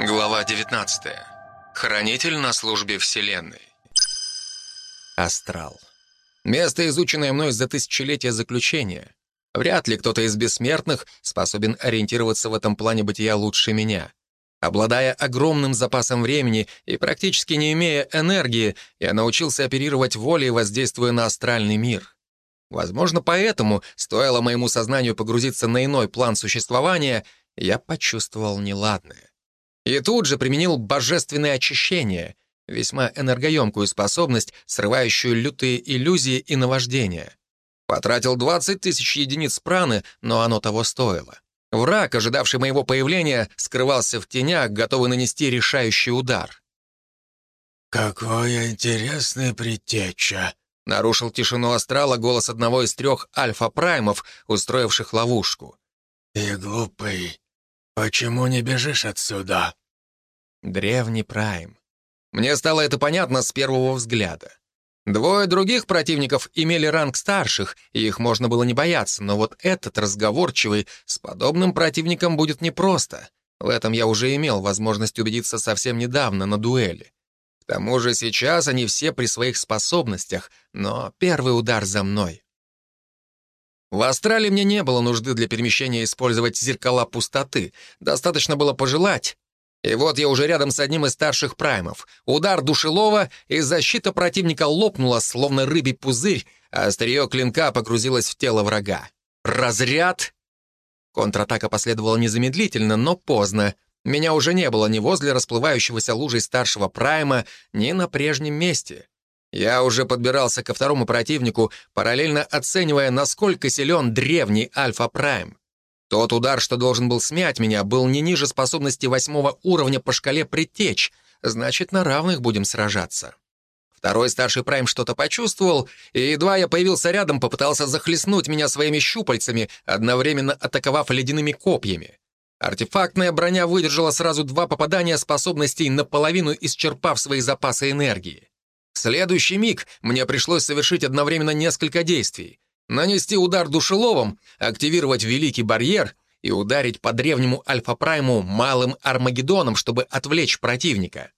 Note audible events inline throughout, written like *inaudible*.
Глава 19. Хранитель на службе Вселенной. Астрал. Место, изученное мной за тысячелетия заключения. Вряд ли кто-то из бессмертных способен ориентироваться в этом плане бытия лучше меня. Обладая огромным запасом времени и практически не имея энергии, я научился оперировать волей, воздействуя на астральный мир. Возможно, поэтому, стоило моему сознанию погрузиться на иной план существования, я почувствовал неладное. И тут же применил божественное очищение, весьма энергоемкую способность, срывающую лютые иллюзии и наваждения. Потратил 20 тысяч единиц праны, но оно того стоило. Враг, ожидавший моего появления, скрывался в тенях, готовый нанести решающий удар. «Какое интересное предтеча!» — нарушил тишину астрала голос одного из трех альфа-праймов, устроивших ловушку. «И глупый, почему не бежишь отсюда?» Древний Прайм. Мне стало это понятно с первого взгляда. Двое других противников имели ранг старших, и их можно было не бояться, но вот этот разговорчивый с подобным противником будет непросто. В этом я уже имел возможность убедиться совсем недавно на дуэли. К тому же сейчас они все при своих способностях, но первый удар за мной. В астрале мне не было нужды для перемещения использовать зеркала пустоты. Достаточно было пожелать, и вот я уже рядом с одним из старших праймов. Удар душелова, и защита противника лопнула, словно рыбий пузырь, а острие клинка погрузилось в тело врага. Разряд! Контратака последовала незамедлительно, но поздно. Меня уже не было ни возле расплывающегося лужей старшего прайма, ни на прежнем месте. Я уже подбирался ко второму противнику, параллельно оценивая, насколько силен древний Альфа-Прайм. Тот удар, что должен был смять меня, был не ниже способности восьмого уровня по шкале предтеч, значит, на равных будем сражаться. Второй старший прайм что-то почувствовал, и едва я появился рядом, попытался захлестнуть меня своими щупальцами, одновременно атаковав ледяными копьями. Артефактная броня выдержала сразу два попадания способностей, наполовину исчерпав свои запасы энергии. В следующий миг мне пришлось совершить одновременно несколько действий нанести удар душеловом, активировать Великий Барьер и ударить по древнему Альфа-Прайму малым Армагеддоном, чтобы отвлечь противника.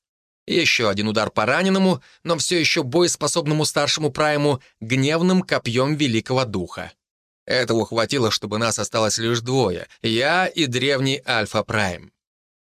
Еще один удар по раненому, но все еще боеспособному старшему Прайму гневным копьем Великого Духа. Этого хватило, чтобы нас осталось лишь двое — я и древний Альфа-Прайм.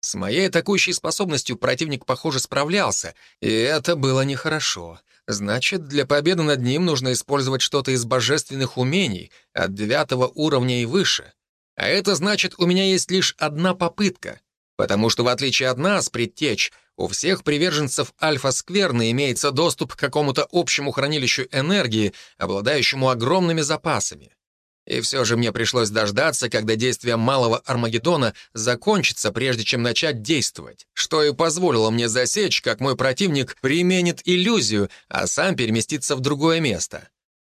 С моей атакующей способностью противник, похоже, справлялся, и это было нехорошо. Значит, для победы над ним нужно использовать что-то из божественных умений, от девятого уровня и выше. А это значит, у меня есть лишь одна попытка. Потому что, в отличие от нас, предтеч, у всех приверженцев Альфа-Скверны имеется доступ к какому-то общему хранилищу энергии, обладающему огромными запасами. И все же мне пришлось дождаться, когда действие малого Армагеддона закончится, прежде чем начать действовать, что и позволило мне засечь, как мой противник применит иллюзию, а сам переместится в другое место.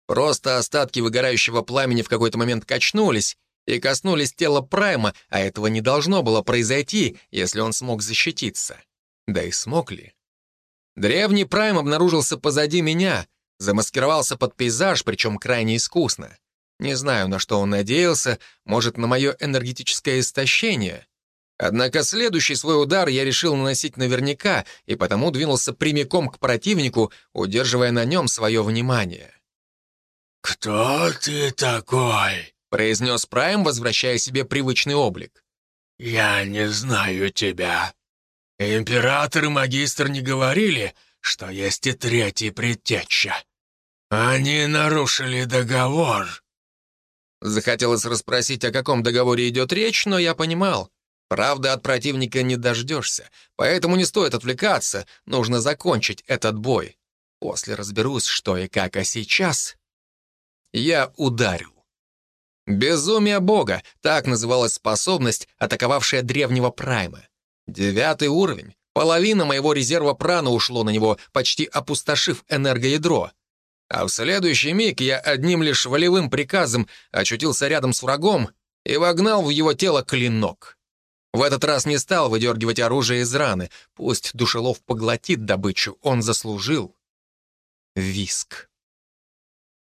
Просто остатки выгорающего пламени в какой-то момент качнулись и коснулись тела Прайма, а этого не должно было произойти, если он смог защититься. Да и смог ли? Древний Прайм обнаружился позади меня, замаскировался под пейзаж, причем крайне искусно. Не знаю, на что он надеялся, может, на мое энергетическое истощение. Однако следующий свой удар я решил наносить наверняка, и потому двинулся прямиком к противнику, удерживая на нем свое внимание. «Кто ты такой?» — произнес Прайм, возвращая себе привычный облик. «Я не знаю тебя. Император и магистр не говорили, что есть и третий предтеча. Они нарушили договор». Захотелось расспросить, о каком договоре идет речь, но я понимал. Правда, от противника не дождешься, поэтому не стоит отвлекаться, нужно закончить этот бой. После разберусь, что и как, а сейчас я ударю. Безумие Бога — так называлась способность, атаковавшая древнего Прайма. Девятый уровень. Половина моего резерва прана ушло на него, почти опустошив энергоядро. А в следующий миг я одним лишь волевым приказом очутился рядом с врагом и вогнал в его тело клинок. В этот раз не стал выдергивать оружие из раны. Пусть душелов поглотит добычу, он заслужил. Виск.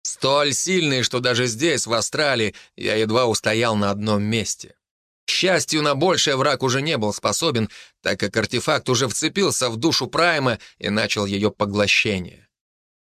Столь сильный, что даже здесь, в Австралии, я едва устоял на одном месте. К счастью, на большее враг уже не был способен, так как артефакт уже вцепился в душу Прайма и начал ее поглощение.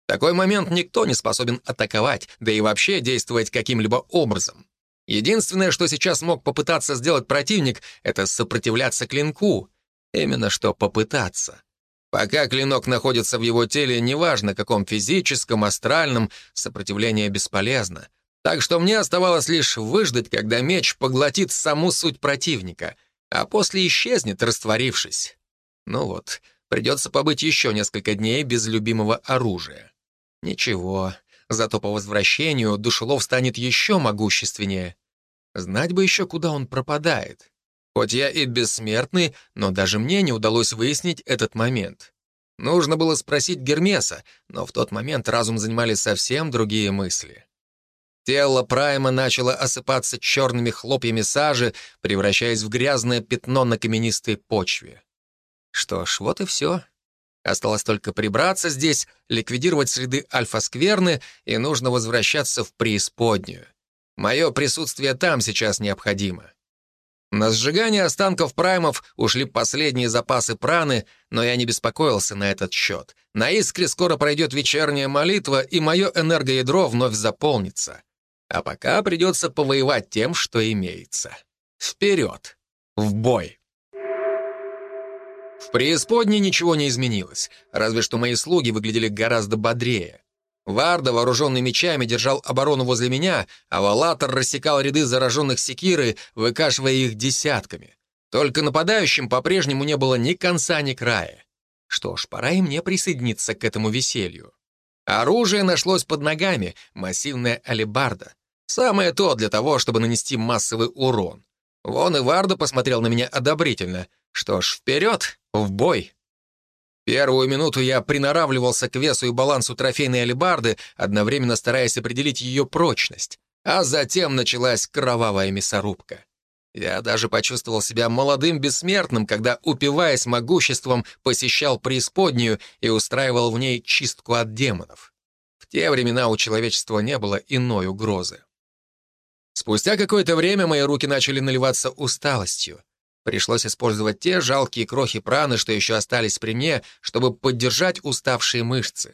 Такой момент никто не способен атаковать, да и вообще действовать каким-либо образом. Единственное, что сейчас мог попытаться сделать противник, это сопротивляться клинку. Именно что попытаться. Пока клинок находится в его теле, неважно, каком физическом, астральном, сопротивление бесполезно. Так что мне оставалось лишь выждать, когда меч поглотит саму суть противника, а после исчезнет, растворившись. Ну вот, придется побыть еще несколько дней без любимого оружия. Ничего, зато по возвращению душелов станет еще могущественнее. Знать бы еще, куда он пропадает. Хоть я и бессмертный, но даже мне не удалось выяснить этот момент. Нужно было спросить Гермеса, но в тот момент разум занимали совсем другие мысли. Тело Прайма начало осыпаться черными хлопьями сажи, превращаясь в грязное пятно на каменистой почве. Что ж, вот и все. Осталось только прибраться здесь, ликвидировать следы альфа-скверны, и нужно возвращаться в преисподнюю. Мое присутствие там сейчас необходимо. На сжигание останков праймов ушли последние запасы праны, но я не беспокоился на этот счет. На искре скоро пройдет вечерняя молитва, и мое энергоядро вновь заполнится. А пока придется повоевать тем, что имеется. Вперед! В бой! В преисподней ничего не изменилось, разве что мои слуги выглядели гораздо бодрее. Варда, вооруженный мечами, держал оборону возле меня, а Валатор рассекал ряды зараженных секиры, выкашивая их десятками. Только нападающим по-прежнему не было ни конца, ни края. Что ж, пора и мне присоединиться к этому веселью. Оружие нашлось под ногами, массивная алебарда. Самое то для того, чтобы нанести массовый урон. Вон и Варда посмотрел на меня одобрительно. Что ж, вперед, в бой. Первую минуту я приноравливался к весу и балансу трофейной алебарды, одновременно стараясь определить ее прочность. А затем началась кровавая мясорубка. Я даже почувствовал себя молодым бессмертным, когда, упиваясь могуществом, посещал преисподнюю и устраивал в ней чистку от демонов. В те времена у человечества не было иной угрозы. Спустя какое-то время мои руки начали наливаться усталостью. Пришлось использовать те жалкие крохи праны, что еще остались при мне, чтобы поддержать уставшие мышцы.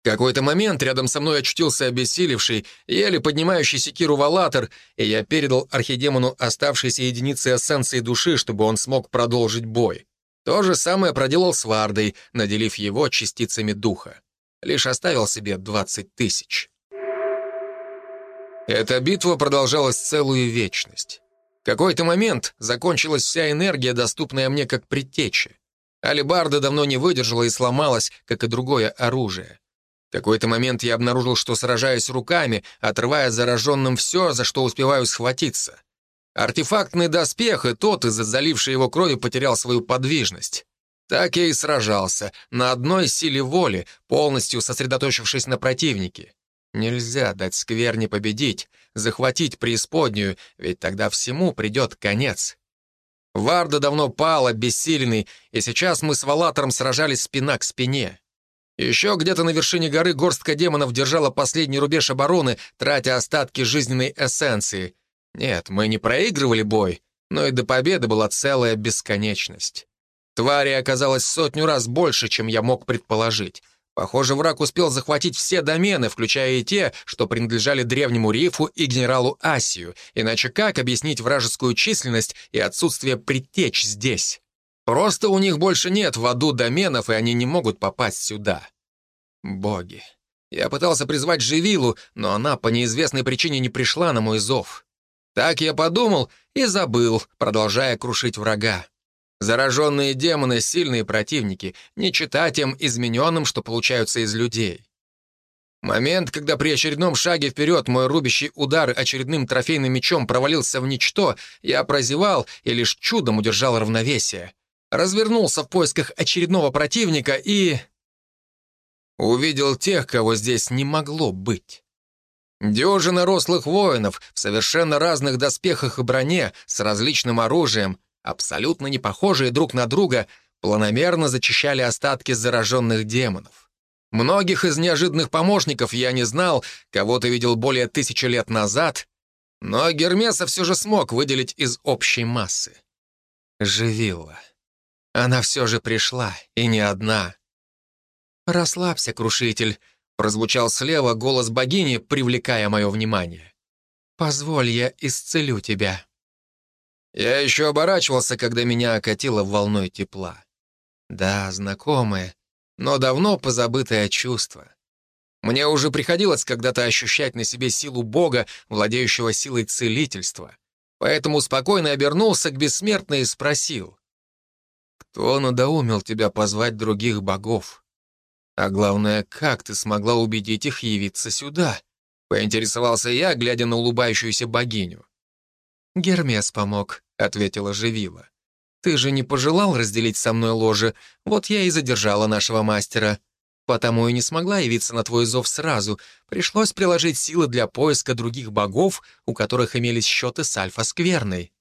В какой-то момент рядом со мной очутился обессилевший, еле поднимающий секиру валатор, и я передал архидемону оставшиеся единицы эссенции души, чтобы он смог продолжить бой. То же самое проделал с Вардой, наделив его частицами духа. Лишь оставил себе 20 тысяч. Эта битва продолжалась целую вечность. Какой-то момент закончилась вся энергия, доступная мне как предтеча. Алибарда давно не выдержала и сломалась, как и другое оружие. В какой-то момент я обнаружил, что сражаюсь руками, отрывая зараженным все, за что успеваю схватиться. Артефактный доспех и тот, из-за залившей его крови, потерял свою подвижность. Так я и сражался, на одной силе воли, полностью сосредоточившись на противнике. Нельзя дать скверне победить, захватить преисподнюю, ведь тогда всему придет конец. Варда давно пал, обессиленный, и сейчас мы с Валатором сражались спина к спине. Еще где-то на вершине горы горстка демонов держала последний рубеж обороны, тратя остатки жизненной эссенции. Нет, мы не проигрывали бой, но и до победы была целая бесконечность. Твари оказалось сотню раз больше, чем я мог предположить. Похоже, враг успел захватить все домены, включая и те, что принадлежали древнему Рифу и генералу Асию. Иначе как объяснить вражескую численность и отсутствие предтеч здесь? Просто у них больше нет в аду доменов, и они не могут попасть сюда. Боги. Я пытался призвать Живилу, но она по неизвестной причине не пришла на мой зов. Так я подумал и забыл, продолжая крушить врага. Зараженные демоны — сильные противники, не чита тем измененным, что получаются из людей. Момент, когда при очередном шаге вперед мой рубящий удар очередным трофейным мечом провалился в ничто, я прозевал и лишь чудом удержал равновесие. Развернулся в поисках очередного противника и... Увидел тех, кого здесь не могло быть. Дюжина рослых воинов в совершенно разных доспехах и броне, с различным оружием, абсолютно не похожие друг на друга, планомерно зачищали остатки зараженных демонов. Многих из неожиданных помощников я не знал, кого-то видел более тысячи лет назад, Но Гермеса все же смог выделить из общей массы. Живила. Она все же пришла, и не одна. «Расслабься, крушитель», — прозвучал слева голос богини, привлекая мое внимание. «Позволь, я исцелю тебя». Я еще оборачивался, когда меня окатило волной тепла. Да, знакомое, но давно позабытое чувство. Мне уже приходилось когда-то ощущать на себе силу Бога, владеющего силой целительства. Поэтому спокойно обернулся к бессмертной и спросил. «Кто надоумил тебя позвать других богов? А главное, как ты смогла убедить их явиться сюда?» Поинтересовался я, глядя на улыбающуюся богиню. «Гермес помог», — ответила Живила. «Ты же не пожелал разделить со мной ложе, вот я и задержала нашего мастера. Потому и не смогла явиться на твой зов сразу. Пришлось приложить силы для поиска других богов, у которых имелись счеты с Альфа-Скверной».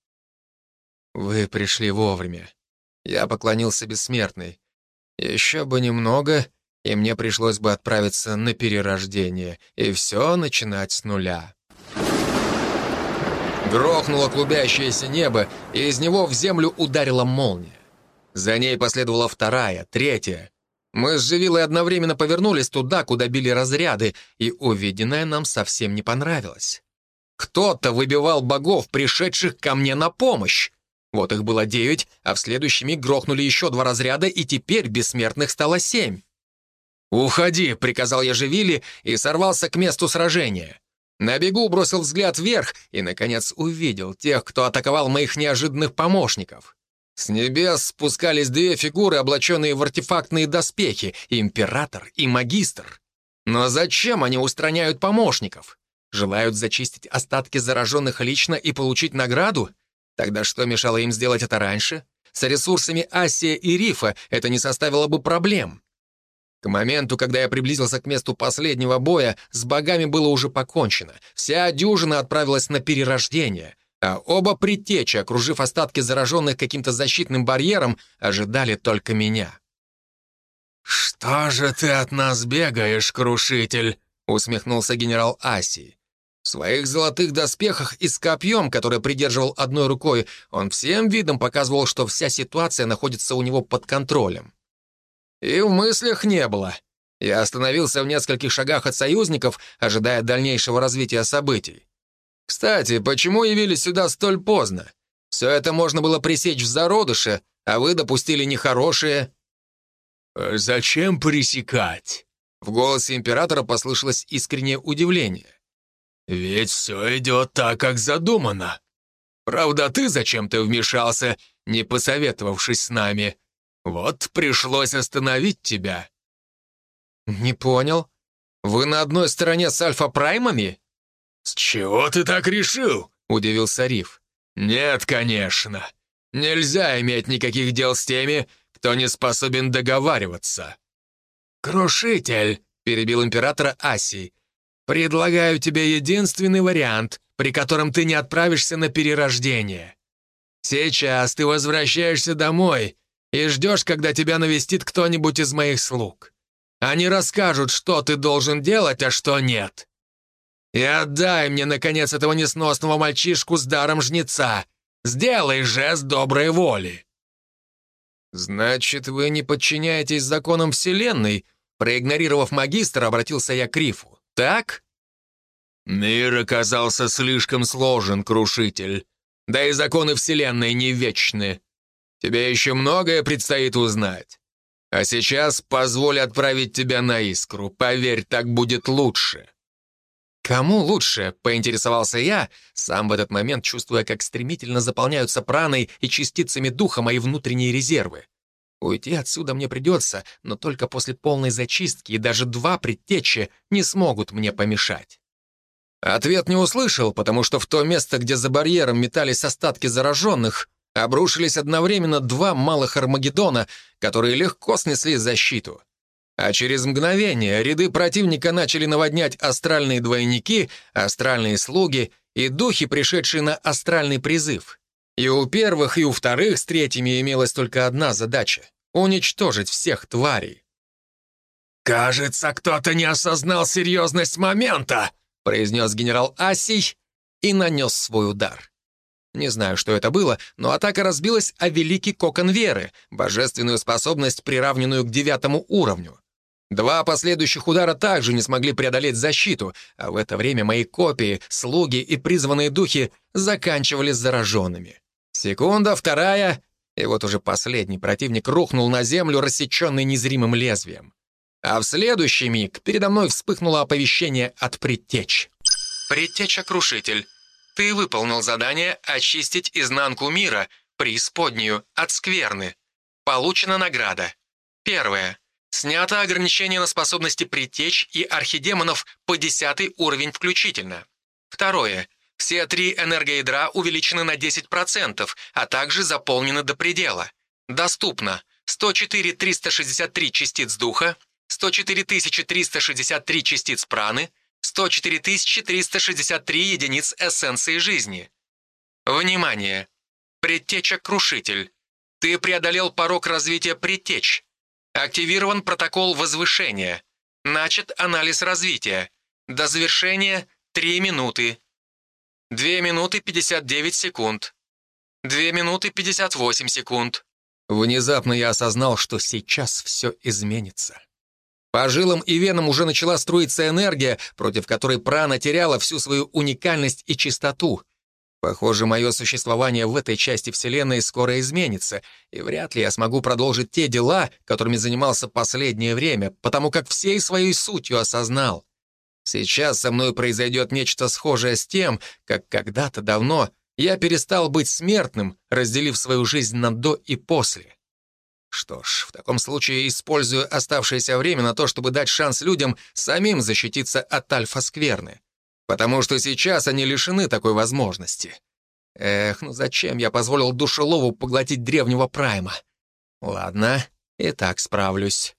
«Вы пришли вовремя». Я поклонился бессмертной. «Еще бы немного, и мне пришлось бы отправиться на перерождение, и все начинать с нуля». Грохнуло клубящееся небо, и из него в землю ударила молния. За ней последовала вторая, третья. Мы с Живилой одновременно повернулись туда, куда били разряды, и увиденное нам совсем не понравилось. Кто-то выбивал богов, пришедших ко мне на помощь. Вот их было девять, а в следующий миг грохнули еще два разряда, и теперь бессмертных стало семь. «Уходи», — приказал я Живили и сорвался к месту сражения. На бегу бросил взгляд вверх и, наконец, увидел тех, кто атаковал моих неожиданных помощников. С небес спускались две фигуры, облаченные в артефактные доспехи, император и магистр. Но зачем они устраняют помощников? Желают зачистить остатки зараженных лично и получить награду? Тогда что мешало им сделать это раньше? С ресурсами Асия и Рифа это не составило бы проблем. К моменту, когда я приблизился к месту последнего боя, с богами было уже покончено. Вся дюжина отправилась на перерождение, а оба предтечи, окружив остатки зараженных каким-то защитным барьером, ожидали только меня. «Что же ты от нас бегаешь, крушитель?» — усмехнулся генерал Асии. В своих золотых доспехах и с копьем, которое придерживал одной рукой, он всем видом показывал, что вся ситуация находится у него под контролем. И в мыслях не было. Я остановился в нескольких шагах от союзников, ожидая дальнейшего развития событий. Кстати, почему явились сюда столь поздно? Все это можно было пресечь в зародыше, а вы допустили нехорошее. «Э, «Зачем пресекать?» В голосе императора послышалось искреннее удивление. «Ведь все идет так, как задумано. Правда, ты зачем-то вмешался, не посоветовавшись с нами. Вот пришлось остановить тебя». «Не понял. Вы на одной стороне с альфа-праймами?» «С чего ты так решил?» — удивился Риф. «Нет, конечно. Нельзя иметь никаких дел с теми, кто не способен договариваться». «Крушитель», — перебил императора Асий, «предлагаю тебе единственный вариант, при котором ты не отправишься на перерождение. Сейчас ты возвращаешься домой и ждешь, когда тебя навестит кто-нибудь из моих слуг. Они расскажут, что ты должен делать, а что нет. И отдай мне, наконец, этого несносного мальчишку с даром жнеца. Сделай жест доброй воли». «Значит, вы не подчиняетесь законам Вселенной?» Проигнорировав магистра, обратился я к Рифу. «Так?» «Мир оказался слишком сложен, Крушитель. Да и законы Вселенной не вечны. Тебе еще многое предстоит узнать. А сейчас позволь отправить тебя на искру. Поверь, так будет лучше». «Кому лучше?» — поинтересовался я, сам в этот момент чувствуя, как стремительно заполняются праной и частицами духа мои внутренние резервы. Уйти отсюда мне придется, но только после полной зачистки, и даже два предтечи не смогут мне помешать. Ответ не услышал, потому что в то место, где за барьером метались остатки зараженных, обрушились одновременно два малых Армагеддона, которые легко снесли защиту. А через мгновение ряды противника начали наводнять астральные двойники, астральные слуги и духи, пришедшие на астральный призыв. И у первых, и у вторых с третьими имелась только одна задача — уничтожить всех тварей. «Кажется, кто-то не осознал серьезность момента», произнес генерал Асий и нанес свой удар. Не знаю, что это было, но атака разбилась о великий кокон веры, божественную способность, приравненную к девятому уровню. Два последующих удара также не смогли преодолеть защиту, а в это время мои копии, слуги и призванные духи заканчивались зараженными. Секунда, вторая, и вот уже последний противник рухнул на землю, рассеченный незримым лезвием. А в следующий миг передо мной вспыхнуло оповещение от предтеч. «Предтеча-крушитель, ты выполнил задание очистить изнанку мира, преисподнюю, от скверны. Получена награда. Первое. Снято ограничение на способности предтеч и архидемонов по 10 уровень включительно. Второе. Все три энергоядра увеличены на 10%, а также заполнены до предела. Доступно 104 363 частиц духа, 104 363 частиц праны, 104 363 единиц эссенции жизни. Внимание! Предтеча-крушитель. Ты преодолел порог развития предтеч. Активирован протокол возвышения. Начат анализ развития. До завершения 3 минуты. 2 минуты 59 секунд. 2 минуты 58 секунд. Внезапно я осознал, что сейчас все изменится. По жилам и венам уже начала струиться энергия, против которой прана теряла всю свою уникальность и чистоту. Похоже, мое существование в этой части Вселенной скоро изменится, и вряд ли я смогу продолжить те дела, которыми занимался последнее время, потому как всей своей сутью осознал. Сейчас со мной произойдет нечто схожее с тем, как когда-то давно я перестал быть смертным, разделив свою жизнь на «до» и «после». Что ж, в таком случае использую оставшееся время на то, чтобы дать шанс людям самим защититься от альфа-скверны. Потому что сейчас они лишены такой возможности. Эх, ну зачем я позволил душелову поглотить древнего Прайма? Ладно, и так справлюсь.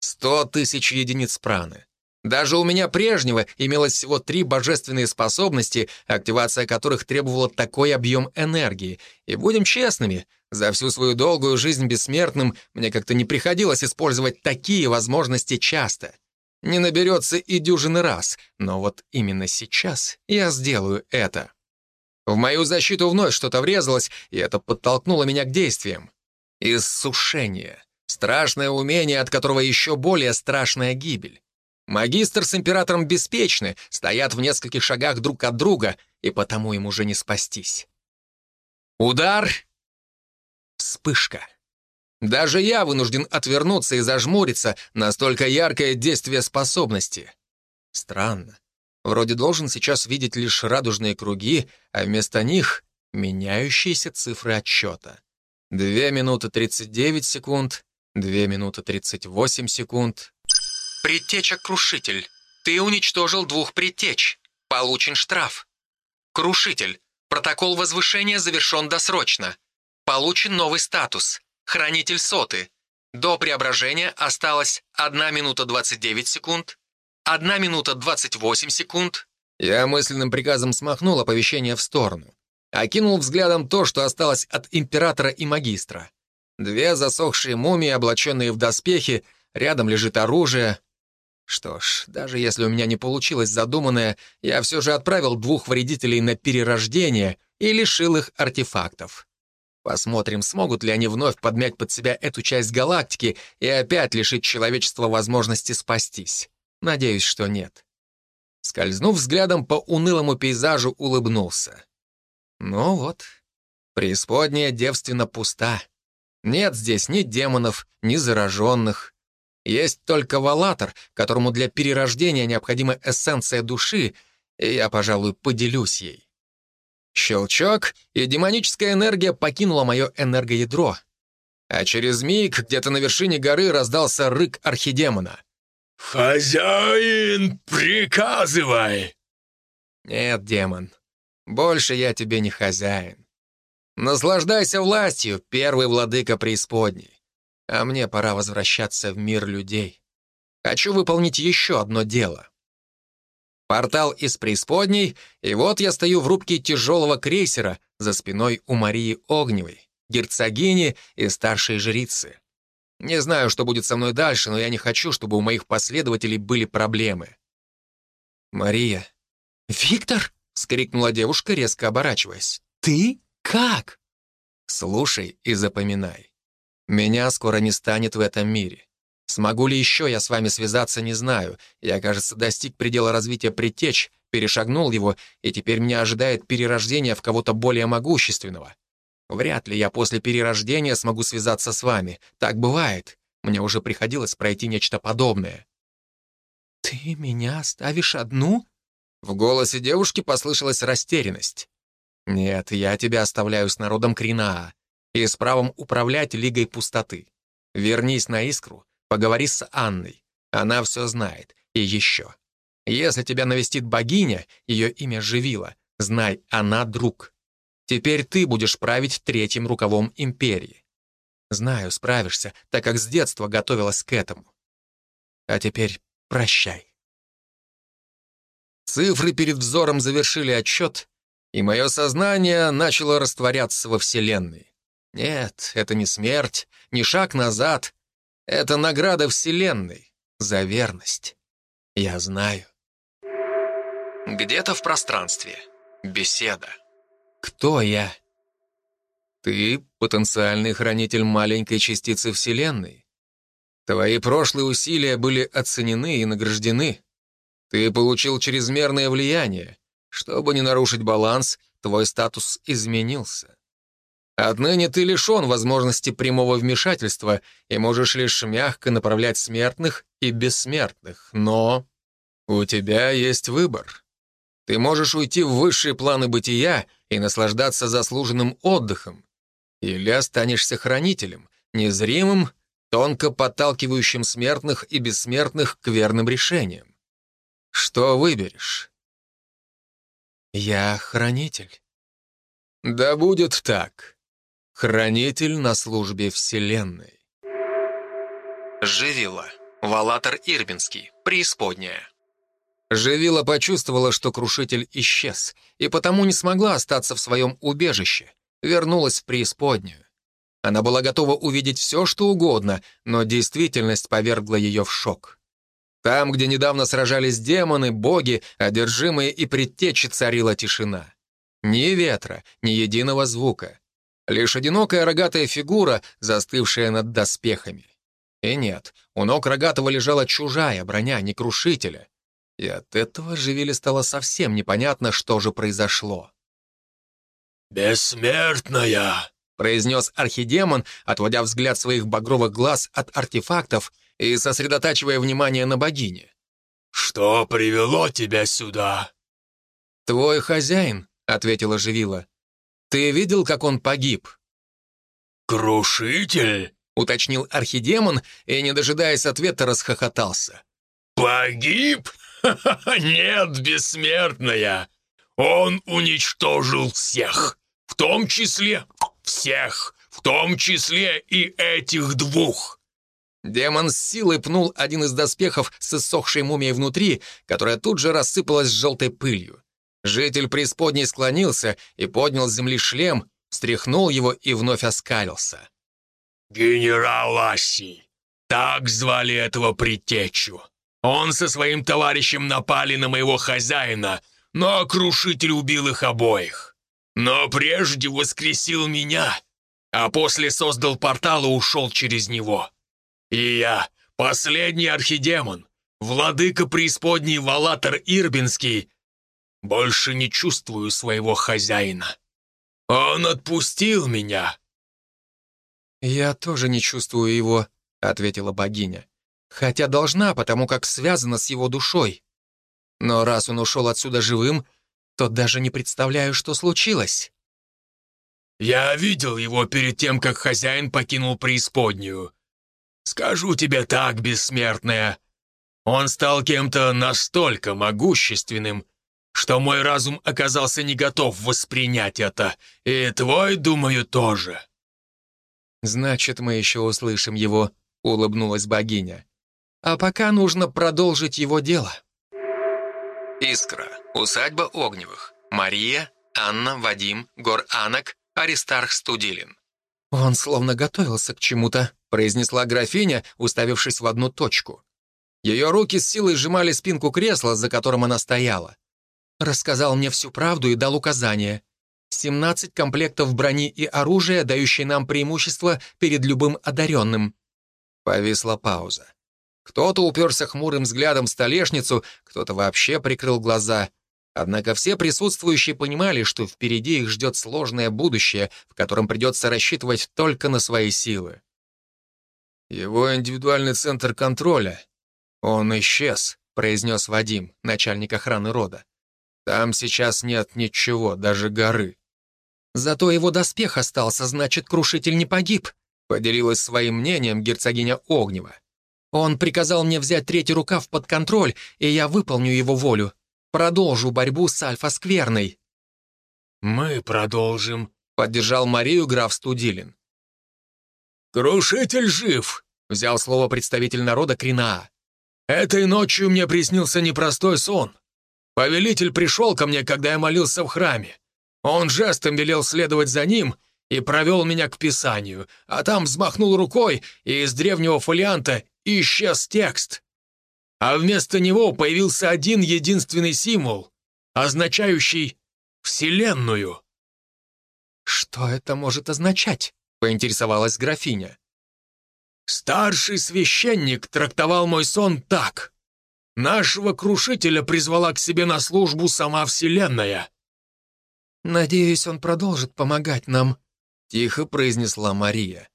Сто тысяч единиц праны. Даже у меня прежнего имелось всего три божественные способности, активация которых требовала такой объем энергии. И будем честными, за всю свою долгую жизнь бессмертным мне как-то не приходилось использовать такие возможности часто. Не наберется и дюжины раз, но вот именно сейчас я сделаю это. В мою защиту вновь что-то врезалось, и это подтолкнуло меня к действиям. Иссушение. Страшное умение, от которого еще более страшная гибель. Магистр с императором беспечны, стоят в нескольких шагах друг от друга, и потому им уже не спастись. Удар! Вспышка. Даже я вынужден отвернуться и зажмуриться, настолько яркое действие способности. Странно. Вроде должен сейчас видеть лишь радужные круги, а вместо них — меняющиеся цифры отсчета. Две минуты тридцать девять секунд, две минуты тридцать восемь секунд, Предтеча-крушитель. Ты уничтожил двух предтеч. Получен штраф. Крушитель. Протокол возвышения завершен досрочно. Получен новый статус. Хранитель соты. До преображения осталось 1 минута 29 секунд, 1 минута 28 секунд. Я мысленным приказом смахнул оповещение в сторону. Окинул взглядом то, что осталось от императора и магистра. Две засохшие мумии, облаченные в доспехи, рядом лежит оружие, что ж, даже если у меня не получилось задуманное, я все же отправил двух вредителей на перерождение и лишил их артефактов. Посмотрим, смогут ли они вновь подмять под себя эту часть галактики и опять лишить человечества возможности спастись. Надеюсь, что нет. Скользнув взглядом по унылому пейзажу, улыбнулся. Ну вот, преисподняя девственно пуста. Нет здесь ни демонов, ни зараженных, есть только валатор, которому для перерождения необходима эссенция души, и я, пожалуй, поделюсь ей. Щелчок, и демоническая энергия покинула мое энергоядро. А через миг где-то на вершине горы раздался рык архидемона. «Хозяин, приказывай!» «Нет, демон, больше я тебе не хозяин. Наслаждайся властью, первый владыка преисподней а мне пора возвращаться в мир людей. Хочу выполнить еще одно дело. Портал из преисподней, и вот я стою в рубке тяжелого крейсера за спиной у Марии Огневой, герцогини и старшей жрицы. Не знаю, что будет со мной дальше, но я не хочу, чтобы у моих последователей были проблемы. «Мария». «Виктор?» — вскрикнула девушка, резко оборачиваясь. «Ты? Как?» «Слушай и запоминай. Меня скоро не станет в этом мире. Смогу ли еще я с вами связаться, не знаю. Я, кажется, достиг предела развития предтеч, перешагнул его, и теперь меня ожидает перерождение в кого-то более могущественного. Вряд ли я после перерождения смогу связаться с вами. Так бывает. Мне уже приходилось пройти нечто подобное». «Ты меня оставишь одну?» В голосе девушки послышалась растерянность. «Нет, я тебя оставляю с народом Кринаа и с правом управлять Лигой Пустоты. Вернись на Искру, поговори с Анной. Она все знает. И еще. Если тебя навестит богиня, ее имя Живила, знай, она друг. Теперь ты будешь править третьим рукавом империи. Знаю, справишься, так как с детства готовилась к этому. А теперь прощай. Цифры перед взором завершили отчет, и мое сознание начало растворяться во Вселенной. Нет, это не смерть, не шаг назад. Это награда Вселенной за верность. Я знаю. Где-то в пространстве. Беседа. Кто я? Ты — потенциальный хранитель маленькой частицы Вселенной. Твои прошлые усилия были оценены и награждены. Ты получил чрезмерное влияние. Чтобы не нарушить баланс, твой статус изменился. Отныне ты лишен возможности прямого вмешательства и можешь лишь мягко направлять смертных и бессмертных. Но у тебя есть выбор. Ты можешь уйти в высшие планы бытия и наслаждаться заслуженным отдыхом. Или останешься хранителем, незримым, тонко подталкивающим смертных и бессмертных к верным решениям. Что выберешь? Я хранитель. Да будет так. Хранитель на службе Вселенной. Живила. Валатор Ирбинский. Преисподняя. Живила почувствовала, что крушитель исчез, и потому не смогла остаться в своем убежище, вернулась в преисподнюю. Она была готова увидеть все, что угодно, но действительность повергла ее в шок. Там, где недавно сражались демоны, боги, одержимые и предтечи, царила тишина. Ни ветра, ни единого звука. Лишь одинокая рогатая фигура, застывшая над доспехами. И нет, у ног рогатого лежала чужая броня, не крушителя. И от этого Живиле стало совсем непонятно, что же произошло. «Бессмертная!» — произнес архидемон, отводя взгляд своих багровых глаз от артефактов и сосредотачивая внимание на богине. «Что привело тебя сюда?» «Твой хозяин», — ответила Живила. «Ты видел, как он погиб?» «Крушитель?» — уточнил архидемон и, не дожидаясь ответа, расхохотался. «Погиб? *laughs* Нет, бессмертная! Он уничтожил всех, в том числе всех, в том числе и этих двух!» Демон с силой пнул один из доспехов с иссохшей мумией внутри, которая тут же рассыпалась желтой пылью. Житель преисподней склонился и поднял с земли шлем, встряхнул его и вновь оскалился. «Генерал Асси, так звали этого предтечу. Он со своим товарищем напали на моего хозяина, но крушитель убил их обоих. Но прежде воскресил меня, а после создал портал и ушел через него. И я, последний архидемон, владыка преисподней Валатор Ирбинский, больше не чувствую своего хозяина. Он отпустил меня». «Я тоже не чувствую его», — ответила богиня. «Хотя должна, потому как связана с его душой. Но раз он ушел отсюда живым, то даже не представляю, что случилось». «Я видел его перед тем, как хозяин покинул преисподнюю. Скажу тебе так, бессмертная, он стал кем-то настолько могущественным, что мой разум оказался не готов воспринять это, и твой, думаю, тоже». «Значит, мы еще услышим его», — улыбнулась богиня. «А пока нужно продолжить его дело». Искра. Усадьба Огневых. Мария, Анна, Вадим, Гор-Анок, Аристарх Студилин. «Он словно готовился к чему-то», — произнесла графиня, уставившись в одну точку. Ее руки с силой сжимали спинку кресла, за которым она стояла. Рассказал мне всю правду и дал указания. 17 комплектов брони и оружия, дающие нам преимущество перед любым одаренным». Повисла пауза. Кто-то уперся хмурым взглядом в столешницу, кто-то вообще прикрыл глаза. Однако все присутствующие понимали, что впереди их ждет сложное будущее, в котором придется рассчитывать только на свои силы. «Его индивидуальный центр контроля. Он исчез», — произнес Вадим, начальник охраны рода. «Там сейчас нет ничего, даже горы». «Зато его доспех остался, значит, крушитель не погиб», — поделилась своим мнением герцогиня Огнева. Он приказал мне взять третий рукав под контроль, и я выполню его волю. Продолжу борьбу с Альфа-Скверной». «Мы продолжим», — поддержал Марию граф Студилин. «Крушитель жив», — взял слово представитель народа Кринаа. «Этой ночью мне приснился непростой сон. Повелитель пришел ко мне, когда я молился в храме. Он жестом велел следовать за ним и провел меня к Писанию, а там взмахнул рукой, и из древнего фолианта исчез текст. А вместо него появился один единственный символ, означающий «Вселенную». «Что это может означать?» — поинтересовалась графиня. «Старший священник трактовал мой сон так. Нашего крушителя призвала к себе на службу сама Вселенная». «Надеюсь, он продолжит помогать нам», — тихо произнесла Мария.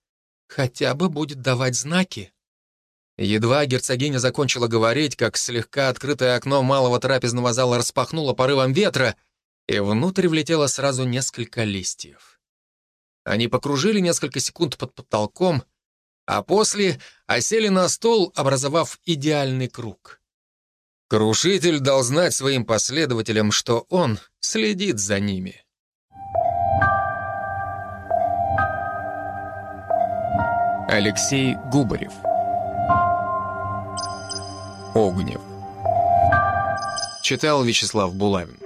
«Хотя бы будет давать знаки». Едва герцогиня закончила говорить, как слегка открытое окно малого трапезного зала распахнуло порывом ветра, и внутрь влетело сразу несколько листьев. Они покружили несколько секунд под потолком, а после осели на стол, образовав идеальный круг. Крушитель дал знать своим последователям, что он следит за ними. Алексей Губарев Огнев. Читал Вячеслав Булавин.